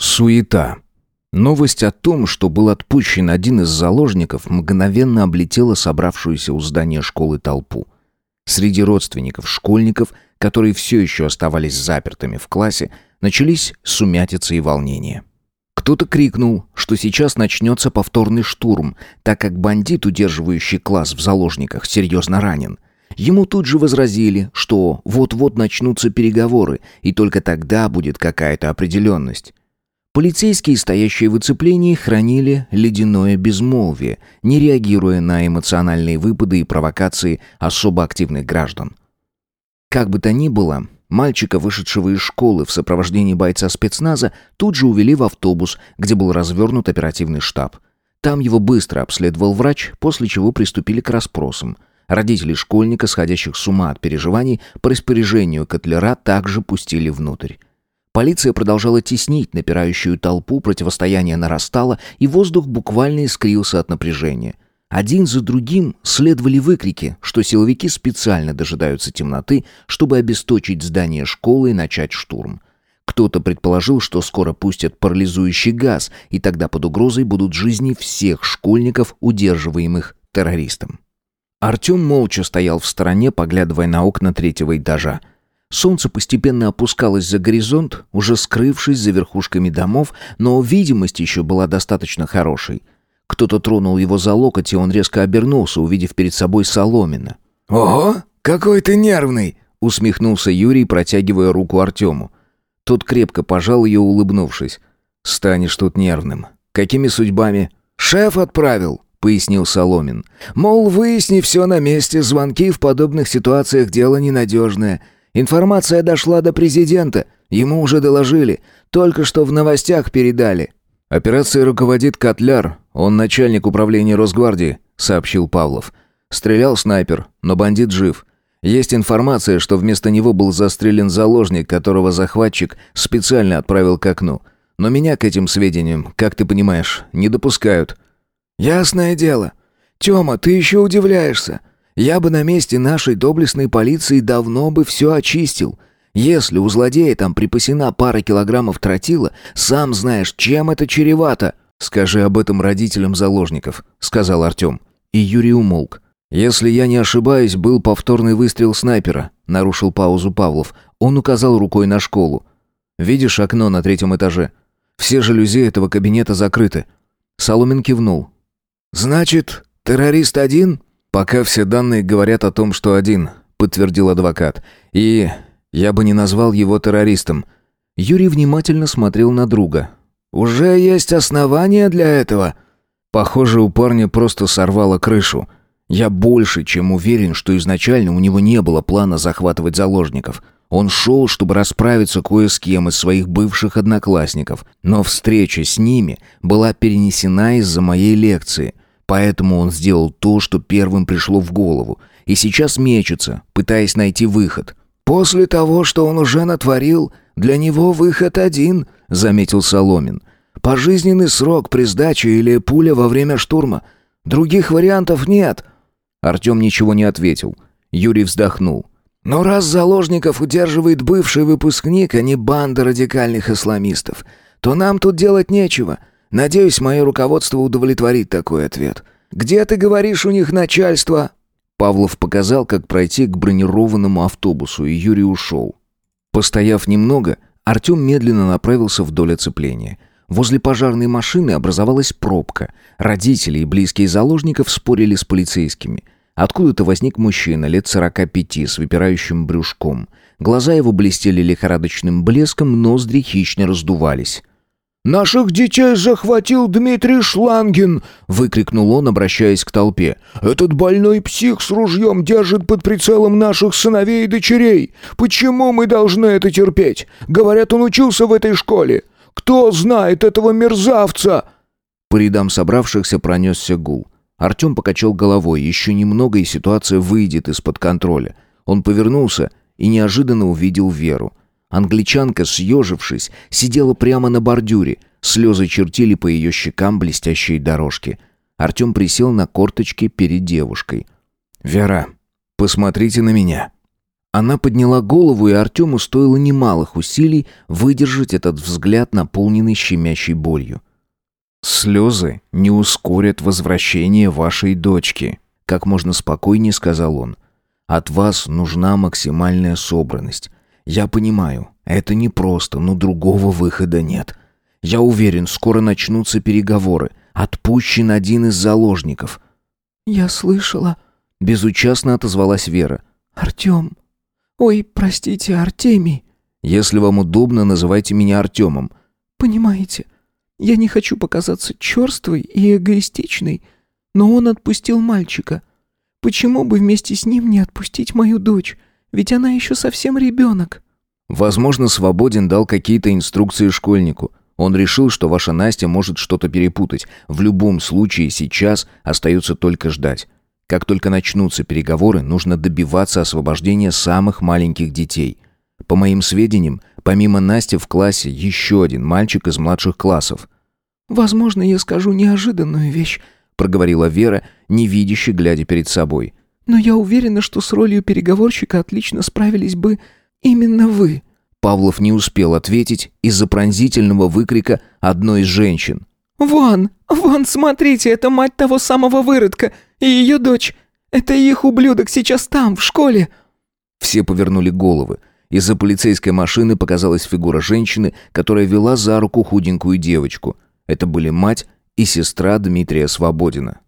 Суета. Новость о том, что был отпущен один из заложников, мгновенно облетела собравшуюся у здания школы толпу. Среди родственников школьников, которые все еще оставались запертыми в классе, начались сумятицы и волнения. Кто-то крикнул, что сейчас начнется повторный штурм, так как бандит, удерживающий класс в заложниках, серьезно ранен. Ему тут же возразили, что вот-вот начнутся переговоры, и только тогда будет какая-то определенность. Полицейские, стоящие в оцеплении, хранили ледяное безмолвие, не реагируя на эмоциональные выпады и провокации особо активных граждан. Как бы то ни было, мальчика, вышедшего из школы в сопровождении бойца спецназа, тут же увели в автобус, где был развернут оперативный штаб. Там его быстро обследовал врач, после чего приступили к расспросам. Родители школьника, сходящих с ума от переживаний, по распоряжению Котлера также пустили внутрь. Полиция продолжала теснить напирающую толпу, противостояние нарастало, и воздух буквально искрился от напряжения. Один за другим следовали выкрики, что силовики специально дожидаются темноты, чтобы обесточить здание школы и начать штурм. Кто-то предположил, что скоро пустят парализующий газ, и тогда под угрозой будут жизни всех школьников, удерживаемых террористом. Артем молча стоял в стороне, поглядывая на окна третьего этажа. Солнце постепенно опускалось за горизонт, уже скрывшись за верхушками домов, но видимость еще была достаточно хорошей. Кто-то тронул его за локоть, и он резко обернулся, увидев перед собой Соломина. «Ого, какой ты нервный!» — усмехнулся Юрий, протягивая руку Артему. Тот крепко пожал ее, улыбнувшись. «Станешь тут нервным. Какими судьбами?» «Шеф отправил», — пояснил Соломин. «Мол, выясни все на месте, звонки в подобных ситуациях дело ненадежное». Информация дошла до президента. Ему уже доложили. Только что в новостях передали». «Операцией руководит Котляр. Он начальник управления Росгвардии», — сообщил Павлов. «Стрелял снайпер, но бандит жив. Есть информация, что вместо него был застрелен заложник, которого захватчик специально отправил к окну. Но меня к этим сведениям, как ты понимаешь, не допускают». «Ясное дело. Тёма, ты еще удивляешься. Я бы на месте нашей доблестной полиции давно бы все очистил. Если у злодея там припасена пара килограммов тротила, сам знаешь, чем это чревато». «Скажи об этом родителям заложников», — сказал Артем. И Юрий умолк. «Если я не ошибаюсь, был повторный выстрел снайпера», — нарушил паузу Павлов. Он указал рукой на школу. «Видишь окно на третьем этаже? Все жалюзи этого кабинета закрыты». Соломин кивнул. «Значит, террорист один?» «Пока все данные говорят о том, что один», — подтвердил адвокат. «И я бы не назвал его террористом». Юрий внимательно смотрел на друга. «Уже есть основания для этого?» Похоже, у парня просто сорвало крышу. Я больше, чем уверен, что изначально у него не было плана захватывать заложников. Он шел, чтобы расправиться кое с кем из своих бывших одноклассников, но встреча с ними была перенесена из-за моей лекции. Поэтому он сделал то, что первым пришло в голову, и сейчас мечется, пытаясь найти выход. «После того, что он уже натворил, для него выход один», — заметил Соломин. «Пожизненный срок при сдаче или пуля во время штурма. Других вариантов нет». Артем ничего не ответил. Юрий вздохнул. «Но раз заложников удерживает бывший выпускник, а не банда радикальных исламистов, то нам тут делать нечего. Надеюсь, мое руководство удовлетворит такой ответ. Где ты говоришь у них начальство?» Павлов показал, как пройти к бронированному автобусу, и Юрий ушел. Постояв немного, Артем медленно направился вдоль оцепления. Возле пожарной машины образовалась пробка. Родители и близкие заложников спорили с полицейскими. Откуда-то возник мужчина лет сорока пяти с выпирающим брюшком. Глаза его блестели лихорадочным блеском, ноздри хищно раздувались. «Наших детей захватил Дмитрий Шлангин!» — выкрикнул он, обращаясь к толпе. «Этот больной псих с ружьем держит под прицелом наших сыновей и дочерей! Почему мы должны это терпеть? Говорят, он учился в этой школе! Кто знает этого мерзавца?» По рядам собравшихся пронесся гул. Артем покачал головой. Еще немного, и ситуация выйдет из-под контроля. Он повернулся и неожиданно увидел Веру. Англичанка, съежившись, сидела прямо на бордюре. Слезы чертили по ее щекам блестящие дорожки. Артем присел на корточки перед девушкой. «Вера, посмотрите на меня». Она подняла голову, и Артему стоило немалых усилий выдержать этот взгляд, наполненный щемящей болью. «Слезы не ускорят возвращение вашей дочки», — как можно спокойнее сказал он. «От вас нужна максимальная собранность. Я понимаю, это непросто, но другого выхода нет. Я уверен, скоро начнутся переговоры. Отпущен один из заложников». «Я слышала», — безучастно отозвалась Вера. «Артем. Ой, простите, Артемий». «Если вам удобно, называйте меня Артемом». «Понимаете, я не хочу показаться черствой и эгоистичной, но он отпустил мальчика. Почему бы вместе с ним не отпустить мою дочь? Ведь она еще совсем ребенок». Возможно, Свободин дал какие-то инструкции школьнику. Он решил, что ваша Настя может что-то перепутать. В любом случае сейчас остается только ждать. Как только начнутся переговоры, нужно добиваться освобождения самых маленьких детей. По моим сведениям, помимо Насти в классе еще один мальчик из младших классов. «Возможно, я скажу неожиданную вещь», — проговорила Вера, невидяще глядя перед собой. «Но я уверена, что с ролью переговорщика отлично справились бы именно вы». Павлов не успел ответить из-за пронзительного выкрика одной из женщин. «Вон, вон, смотрите, это мать того самого выродка и ее дочь. Это их ублюдок сейчас там, в школе». Все повернули головы. Из-за полицейской машины показалась фигура женщины, которая вела за руку худенькую девочку. Это были мать и сестра Дмитрия Свободина.